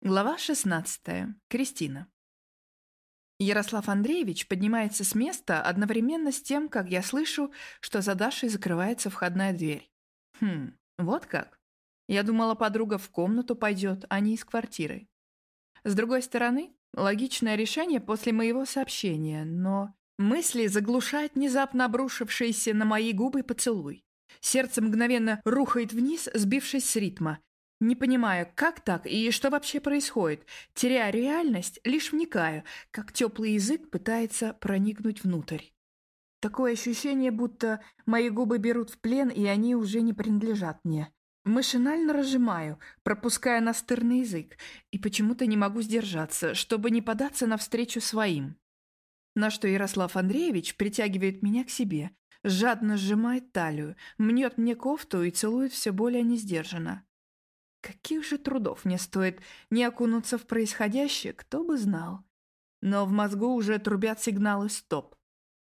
Глава 16. Кристина. Ярослав Андреевич поднимается с места одновременно с тем, как я слышу, что за Дашей закрывается входная дверь. Хм, вот как. Я думала, подруга в комнату пойдет, а не из квартиры. С другой стороны, логичное решение после моего сообщения, но мысли заглушает внезапно обрушившийся на мои губы поцелуй. Сердце мгновенно рухает вниз, сбившись с ритма, не понимаю, как так и что вообще происходит. Теряя реальность, лишь вникаю, как теплый язык пытается проникнуть внутрь. Такое ощущение, будто мои губы берут в плен, и они уже не принадлежат мне. Машинально разжимаю, пропуская настырный язык, и почему-то не могу сдержаться, чтобы не податься навстречу своим. На что Ярослав Андреевич притягивает меня к себе, жадно сжимает талию, мнет мне кофту и целует все более несдержанно. Каких же трудов мне стоит не окунуться в происходящее, кто бы знал. Но в мозгу уже трубят сигналы «стоп».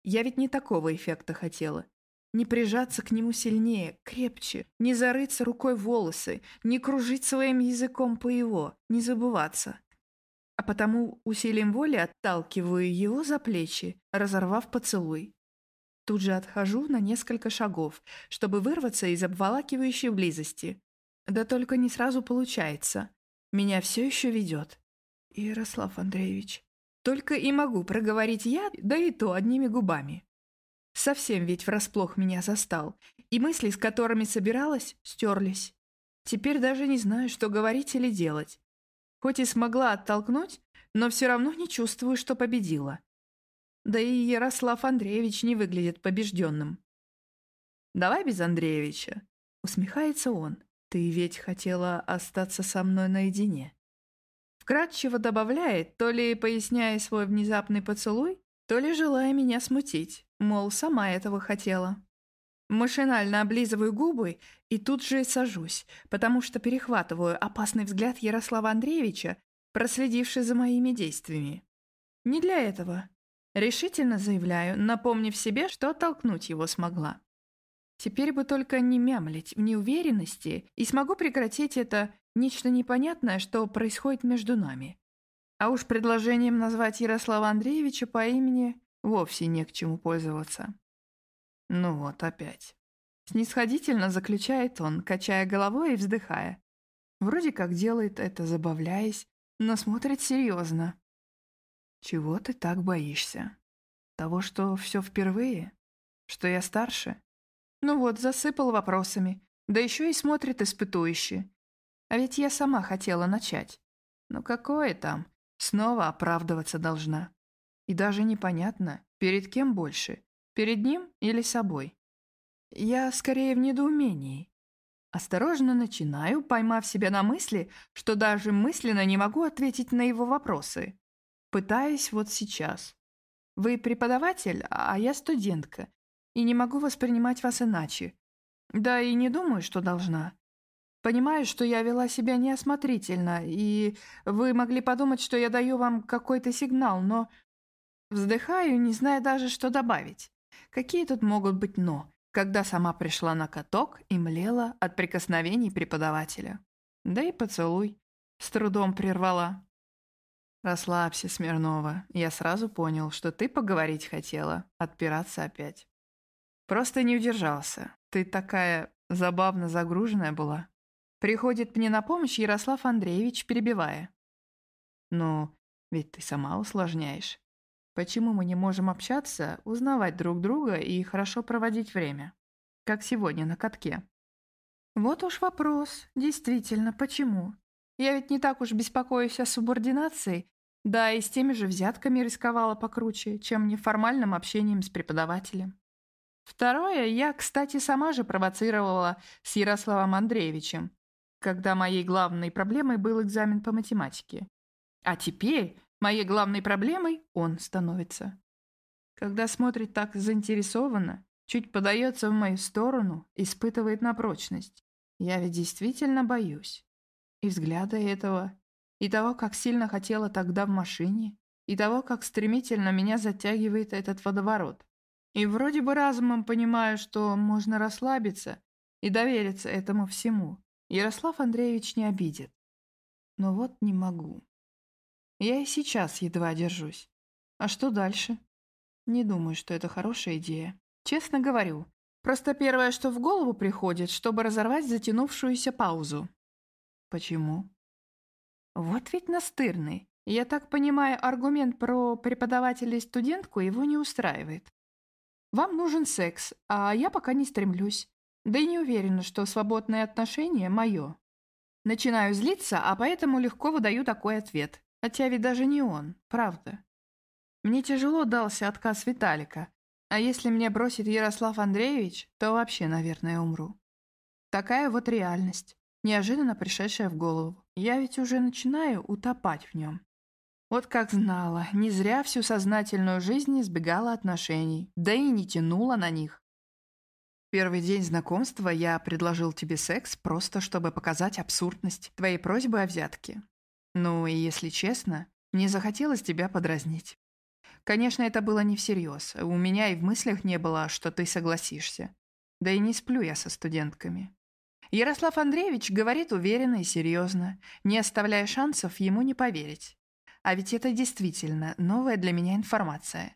Я ведь не такого эффекта хотела. Не прижаться к нему сильнее, крепче, не зарыться рукой в волосы, не кружить своим языком по его, не забываться. А потому усилием воли отталкиваю его за плечи, разорвав поцелуй. Тут же отхожу на несколько шагов, чтобы вырваться из обволакивающей близости. Да только не сразу получается. Меня все еще ведет. Ярослав Андреевич. Только и могу проговорить я, да и то одними губами. Совсем ведь врасплох меня застал, и мысли, с которыми собиралась, стерлись. Теперь даже не знаю, что говорить или делать. Хоть и смогла оттолкнуть, но все равно не чувствую, что победила. Да и Ярослав Андреевич не выглядит побежденным. «Давай без Андреевича», — усмехается он. «Ты ведь хотела остаться со мной наедине». Вкратчиво добавляет, то ли поясняя свой внезапный поцелуй, то ли желая меня смутить, мол, сама этого хотела. Машинально облизываю губы и тут же сажусь, потому что перехватываю опасный взгляд Ярослава Андреевича, проследивший за моими действиями. Не для этого. Решительно заявляю, напомнив себе, что оттолкнуть его смогла. Теперь бы только не мямлить в неуверенности, и смогу прекратить это нечто непонятное, что происходит между нами. А уж предложением назвать Ярослава Андреевича по имени вовсе не к чему пользоваться. Ну вот, опять. Снисходительно заключает он, качая головой и вздыхая. Вроде как делает это, забавляясь, но смотрит серьезно. Чего ты так боишься? Того, что все впервые? Что я старше? Ну вот, засыпал вопросами. Да еще и смотрит испытующе. А ведь я сама хотела начать. Ну какое там? Снова оправдываться должна. И даже непонятно, перед кем больше. Перед ним или собой. Я скорее в недоумении. Осторожно начинаю, поймав себя на мысли, что даже мысленно не могу ответить на его вопросы. Пытаюсь вот сейчас. Вы преподаватель, а я студентка и не могу воспринимать вас иначе. Да и не думаю, что должна. Понимаю, что я вела себя неосмотрительно, и вы могли подумать, что я даю вам какой-то сигнал, но... Вздыхаю, не зная даже, что добавить. Какие тут могут быть «но», когда сама пришла на каток и млела от прикосновений преподавателя. Да и поцелуй. С трудом прервала. «Расслабься, Смирнова. Я сразу понял, что ты поговорить хотела. Отпираться опять». Просто не удержался. Ты такая забавно загруженная была. Приходит мне на помощь Ярослав Андреевич, перебивая. Ну, ведь ты сама усложняешь. Почему мы не можем общаться, узнавать друг друга и хорошо проводить время? Как сегодня на катке. Вот уж вопрос. Действительно, почему? Я ведь не так уж беспокоюсь о субординации, да и с теми же взятками рисковала покруче, чем неформальным общением с преподавателем. Второе, я, кстати, сама же провоцировала с Ярославом Андреевичем, когда моей главной проблемой был экзамен по математике. А теперь моей главной проблемой он становится. Когда смотрит так заинтересованно, чуть подается в мою сторону, испытывает на прочность. Я ведь действительно боюсь. И взгляда этого, и того, как сильно хотела тогда в машине, и того, как стремительно меня затягивает этот водоворот. И вроде бы разумом понимаю, что можно расслабиться и довериться этому всему. Ярослав Андреевич не обидит. но вот не могу. Я и сейчас едва держусь. А что дальше? Не думаю, что это хорошая идея. Честно говорю, просто первое, что в голову приходит, чтобы разорвать затянувшуюся паузу. Почему? Вот ведь настырный. Я так понимаю, аргумент про преподавателя и студентку его не устраивает. Вам нужен секс, а я пока не стремлюсь. Да и не уверена, что свободное отношение мое. Начинаю злиться, а поэтому легко выдаю такой ответ. Хотя ведь даже не он, правда. Мне тяжело дался отказ Виталика. А если мне бросит Ярослав Андреевич, то вообще, наверное, умру. Такая вот реальность, неожиданно пришедшая в голову. Я ведь уже начинаю утопать в нем. Вот как знала, не зря всю сознательную жизнь избегала отношений, да и не тянула на них. Первый день знакомства я предложил тебе секс просто, чтобы показать абсурдность твоей просьбы о взятке. Ну и, если честно, мне захотелось тебя подразнить. Конечно, это было не всерьез. У меня и в мыслях не было, что ты согласишься. Да и не сплю я со студентками. Ярослав Андреевич говорит уверенно и серьезно, не оставляя шансов ему не поверить. А ведь это действительно новая для меня информация.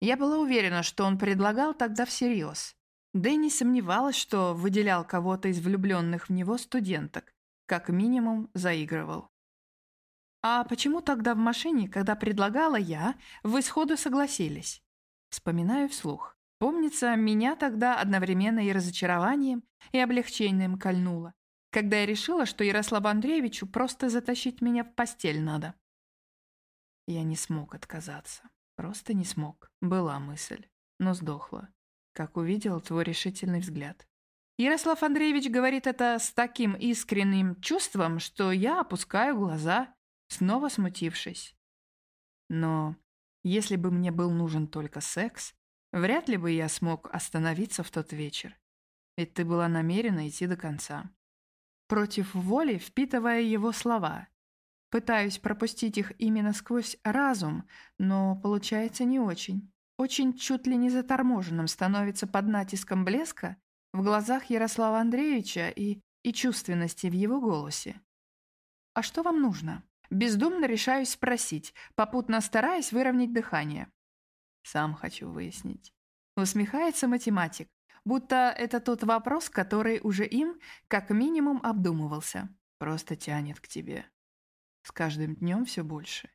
Я была уверена, что он предлагал тогда всерьез. Да и не сомневалась, что выделял кого-то из влюбленных в него студенток. Как минимум, заигрывал. «А почему тогда в машине, когда предлагала я, вы сходу согласились?» Вспоминаю вслух. Помнится, меня тогда одновременно и разочарованием, и облегчением кольнуло, когда я решила, что Ярославу Андреевичу просто затащить меня в постель надо. Я не смог отказаться. Просто не смог. Была мысль, но сдохла, как увидел твой решительный взгляд. Ярослав Андреевич говорит это с таким искренним чувством, что я опускаю глаза снова смутившись. Но если бы мне был нужен только секс, вряд ли бы я смог остановиться в тот вечер. Ведь ты была намерена идти до конца. Против воли впитывая его слова. Пытаюсь пропустить их именно сквозь разум, но получается не очень. Очень чуть ли не заторможенным становится под натиском блеска в глазах Ярослава Андреевича и, и чувственности в его голосе. «А что вам нужно?» Бездумно решаюсь спросить, попутно стараясь выровнять дыхание. Сам хочу выяснить. Усмехается математик, будто это тот вопрос, который уже им, как минимум, обдумывался. Просто тянет к тебе. С каждым днем все больше.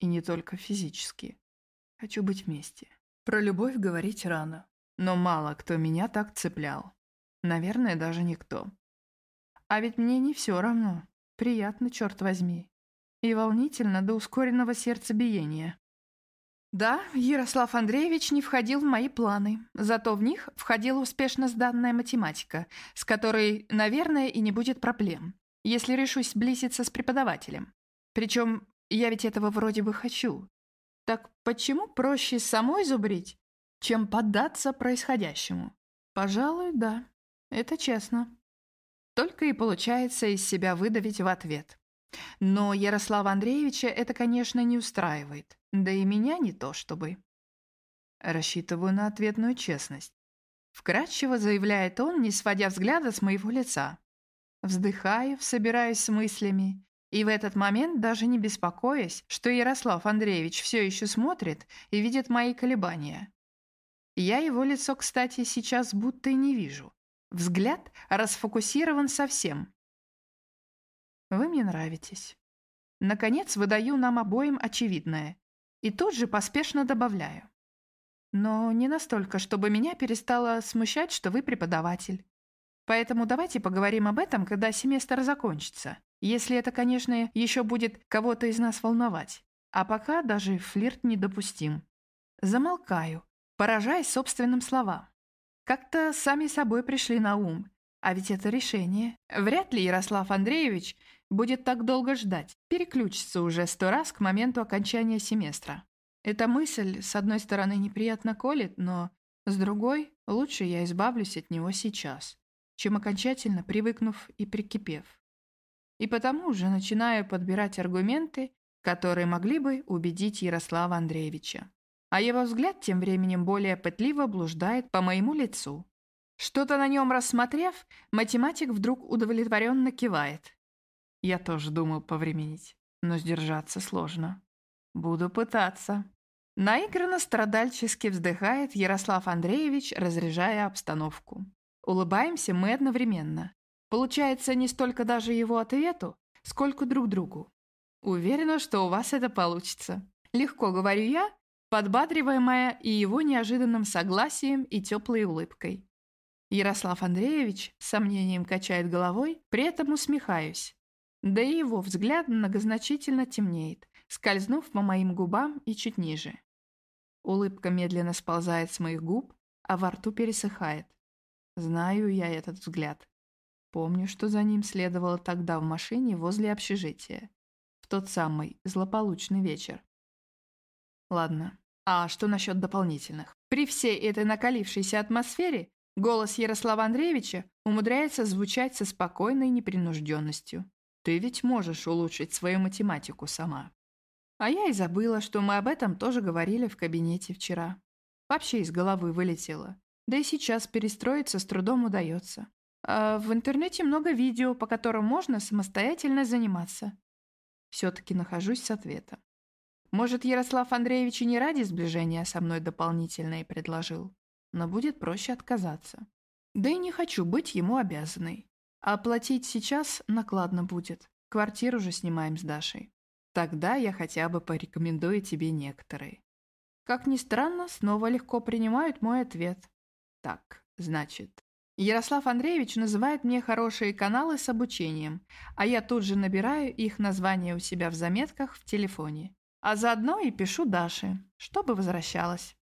И не только физически. Хочу быть вместе. Про любовь говорить рано. Но мало кто меня так цеплял. Наверное, даже никто. А ведь мне не все равно. Приятно, черт возьми и волнительно до ускоренного сердцебиения. Да, Ярослав Андреевич не входил в мои планы, зато в них входила успешно сданная математика, с которой, наверное, и не будет проблем, если решусь сблизиться с преподавателем. Причем я ведь этого вроде бы хочу. Так почему проще самой зубрить, чем поддаться происходящему? Пожалуй, да, это честно. Только и получается из себя выдавить в ответ. Но Ярослава Андреевича это, конечно, не устраивает. Да и меня не то чтобы. Рассчитываю на ответную честность. Вкратчиво заявляет он, не сводя взгляда с моего лица. Вздыхаю, собираюсь с мыслями. И в этот момент, даже не беспокоясь, что Ярослав Андреевич все еще смотрит и видит мои колебания. Я его лицо, кстати, сейчас будто и не вижу. Взгляд расфокусирован совсем, вы мне нравитесь. Наконец выдаю нам обоим очевидное. И тут же поспешно добавляю. Но не настолько, чтобы меня перестало смущать, что вы преподаватель. Поэтому давайте поговорим об этом, когда семестр закончится. Если это, конечно, еще будет кого-то из нас волновать. А пока даже флирт недопустим. Замолкаю, поражаясь собственным словам. Как-то сами собой пришли на ум. А ведь это решение. Вряд ли Ярослав Андреевич будет так долго ждать, переключится уже сто раз к моменту окончания семестра. Эта мысль, с одной стороны, неприятно колет, но, с другой, лучше я избавлюсь от него сейчас, чем окончательно привыкнув и прикипев. И потому уже начинаю подбирать аргументы, которые могли бы убедить Ярослава Андреевича. А его взгляд тем временем более пытливо блуждает по моему лицу. Что-то на нем рассмотрев, математик вдруг удовлетворенно кивает. Я тоже думал повременить, но сдержаться сложно. Буду пытаться. Наигранно страдальчески вздыхает Ярослав Андреевич, разряжая обстановку. Улыбаемся мы одновременно. Получается не столько даже его ответу, сколько друг другу. Уверена, что у вас это получится. Легко говорю я, подбадриваемая и его неожиданным согласием и теплой улыбкой. Ярослав Андреевич с сомнением качает головой, при этом усмехаюсь. Да и его взгляд многозначительно темнеет, скользнув по моим губам и чуть ниже. Улыбка медленно сползает с моих губ, а во рту пересыхает. Знаю я этот взгляд. Помню, что за ним следовало тогда в машине возле общежития. В тот самый злополучный вечер. Ладно, а что насчет дополнительных? При всей этой накалившейся атмосфере голос Ярослава Андреевича умудряется звучать со спокойной непринужденностью. Ты ведь можешь улучшить свою математику сама. А я и забыла, что мы об этом тоже говорили в кабинете вчера. Вообще из головы вылетело. Да и сейчас перестроиться с трудом удается. А в интернете много видео, по которым можно самостоятельно заниматься. Все-таки нахожусь с ответом. Может, Ярослав Андреевич и не ради сближения со мной дополнительное предложил, но будет проще отказаться. Да и не хочу быть ему обязанной. А оплатить сейчас накладно будет. Квартиру же снимаем с Дашей. Тогда я хотя бы порекомендую тебе некоторые. Как ни странно, снова легко принимают мой ответ. Так, значит, Ярослав Андреевич называет мне хорошие каналы с обучением, а я тут же набираю их название у себя в заметках в телефоне. А заодно и пишу Даше, чтобы возвращалась.